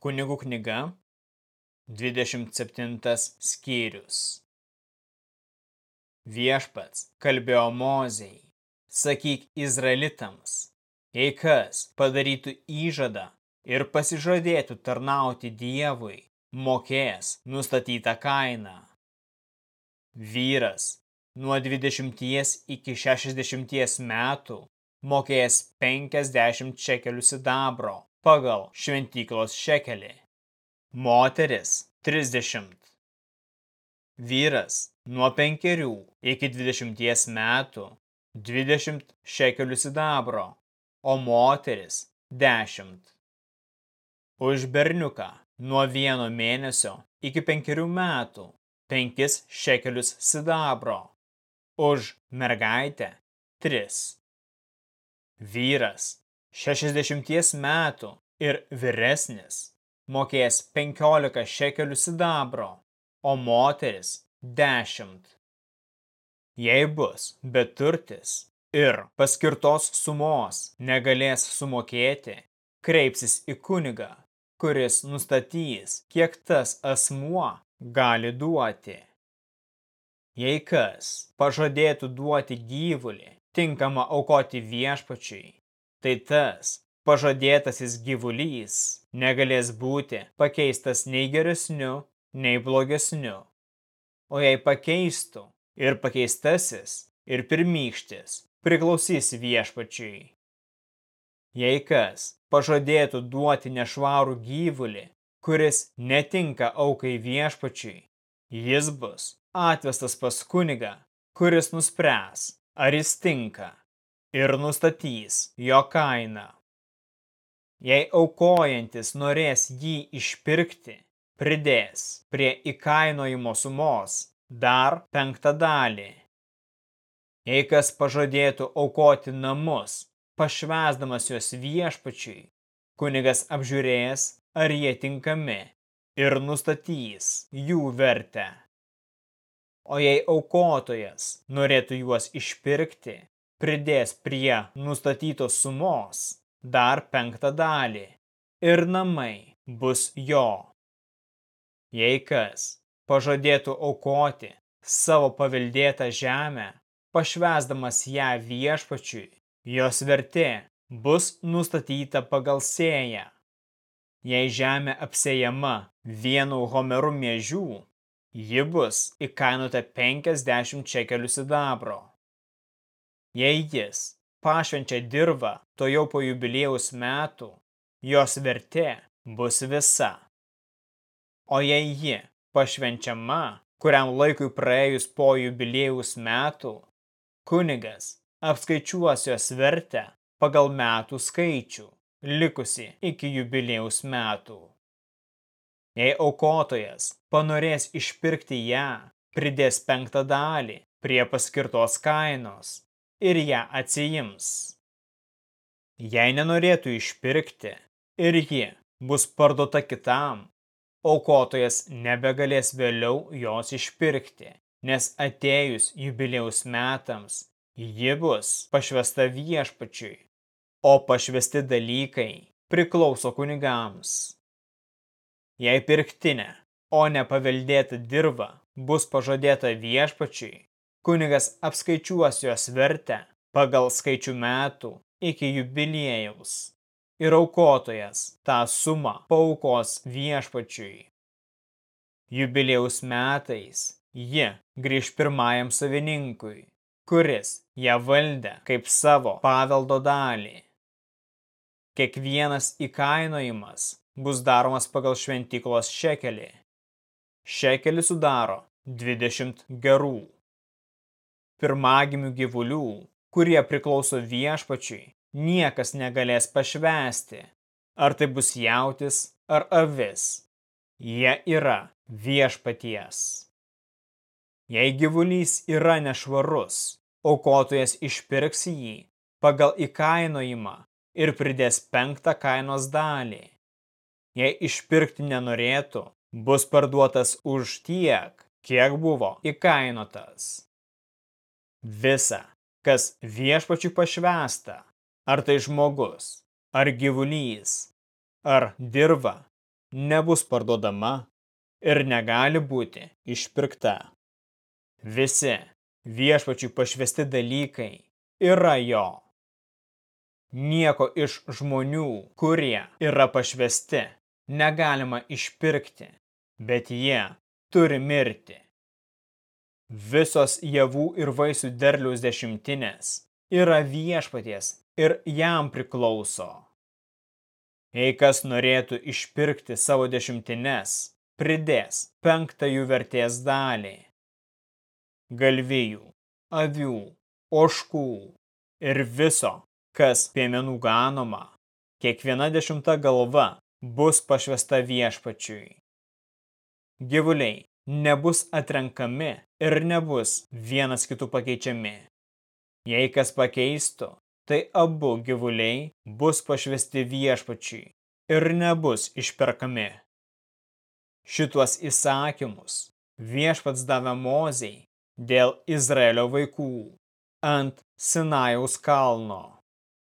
Kunigų knyga, 27 skyrius. Viešpats kalbėjo Mozei, sakyk Izraelitams, jei kas padarytų įžadą ir pasižadėtų tarnauti Dievui, mokės nustatytą kainą. Vyras nuo 20 iki 60 metų mokės 50 šekelių sidabro pagal šventyklos šekelį. Moteris 30. Vyras nuo 5 iki 20 metų 20 šekelių sidabro, o moteris 10. Už berniuką nuo vieno mėnesio iki penkerių metų 5 šekelius sidabro, už mergaitę 3. Vyras 60 metų ir vyresnis mokės 15 šekelių sidabro, o moteris 10. Jei bus beturtis ir paskirtos sumos negalės sumokėti, kreipsis į kunigą, kuris nustatys, kiek tas asmuo gali duoti. Jei kas pažadėtų duoti gyvulį, tinkamą aukoti viešpačiui, tai tas pažadėtasis gyvulys negalės būti pakeistas nei geresniu, nei blogesniu. O jei pakeistų ir pakeistasis, ir pirmykštis priklausys viešpačiui. Jei kas pažadėtų duoti nešvarų gyvulį, kuris netinka aukai viešpačiui, jis bus atvestas pas kunigą, kuris nuspręs, ar jis tinka ir nustatys jo kainą. Jei aukojantis norės jį išpirkti, pridės prie įkainojimo sumos dar penktą dalį. Jei kas pažadėtų aukoti namus, pašvesdamas juos viešpačiui, kunigas apžiūrės, ar jie tinkami ir nustatys jų vertę. O jei aukotojas norėtų juos išpirkti, pridės prie nustatytos sumos dar penktą dalį ir namai bus jo. Jei kas pažadėtų aukoti savo paveldėtą žemę, pašvesdamas ją viešpačiui, jos vertė bus nustatyta pagal sėją. Jei žemė apsėjama vienu homeru miežių, ji bus įkainuota 50 čekelių sidabro. Jei jis pašvenčia dirvą to jau po jubilėjaus metų, jos vertė bus visa. O jei ji pašvenčiama, kuriam laikui praėjus po jubilėjaus metų, kunigas apskaičiuos jos vertę pagal metų skaičių, likusi iki jubilėjaus metų. Jei aukotojas panorės išpirkti ją, pridės penktą dalį prie paskirtos kainos ir ją atsijims. Jei nenorėtų išpirkti ir ji bus parduota kitam, aukotojas nebegalės vėliau jos išpirkti, nes atėjus jubilėjaus metams ji bus pašvesta viešpačiui, o pašvesti dalykai priklauso kunigams. Jei pirktinė, o ne paveldėta dirva bus pažadėta viešpačiui, Kunigas apskaičiuos jos vertę pagal skaičių metų iki jubiliejaus ir aukotojas tą sumą paukos viešpačiui. Jubiliejaus metais ji grįž pirmajam savininkui, kuris ją valdė kaip savo paveldo dalį. Kiekvienas įkainojimas bus daromas pagal šventiklos šekelį. Šekelį sudaro 20 gerų pirmagimių gyvulių, kurie priklauso viešpačiui, niekas negalės pašvesti, ar tai bus jautis ar avis. Jie yra viešpaties. Jei gyvulys yra nešvarus, aukotojas išpirks jį pagal įkainojimą ir pridės penktą kainos dalį. Jei išpirkti nenorėtų, bus parduotas už tiek, kiek buvo įkainotas. Visa, kas viešpačiui pašvesta, ar tai žmogus, ar gyvulys, ar dirva, nebus parduodama ir negali būti išpirkta. Visi viešpačiui pašvesti dalykai yra jo. Nieko iš žmonių, kurie yra pašvesti, negalima išpirkti, bet jie turi mirti. Visos javų ir vaisių derliaus dešimtinės yra viešpaties ir jam priklauso. Jei kas norėtų išpirkti savo dešimtines, pridės penktą jų vertės dalį. Galvijų, avių, oškų ir viso kas piemenų ganoma, kiekviena dešimta galva bus pašvesta viešpačiui. Gyvuliai nebus atrenkami ir nebus vienas kitų pakeičiami. Jei kas pakeistų, tai abu gyvuliai bus pašvesti viešpačiui ir nebus išperkami. Šituos įsakymus viešpats davė mozei dėl Izraelio vaikų ant Sinajaus kalno.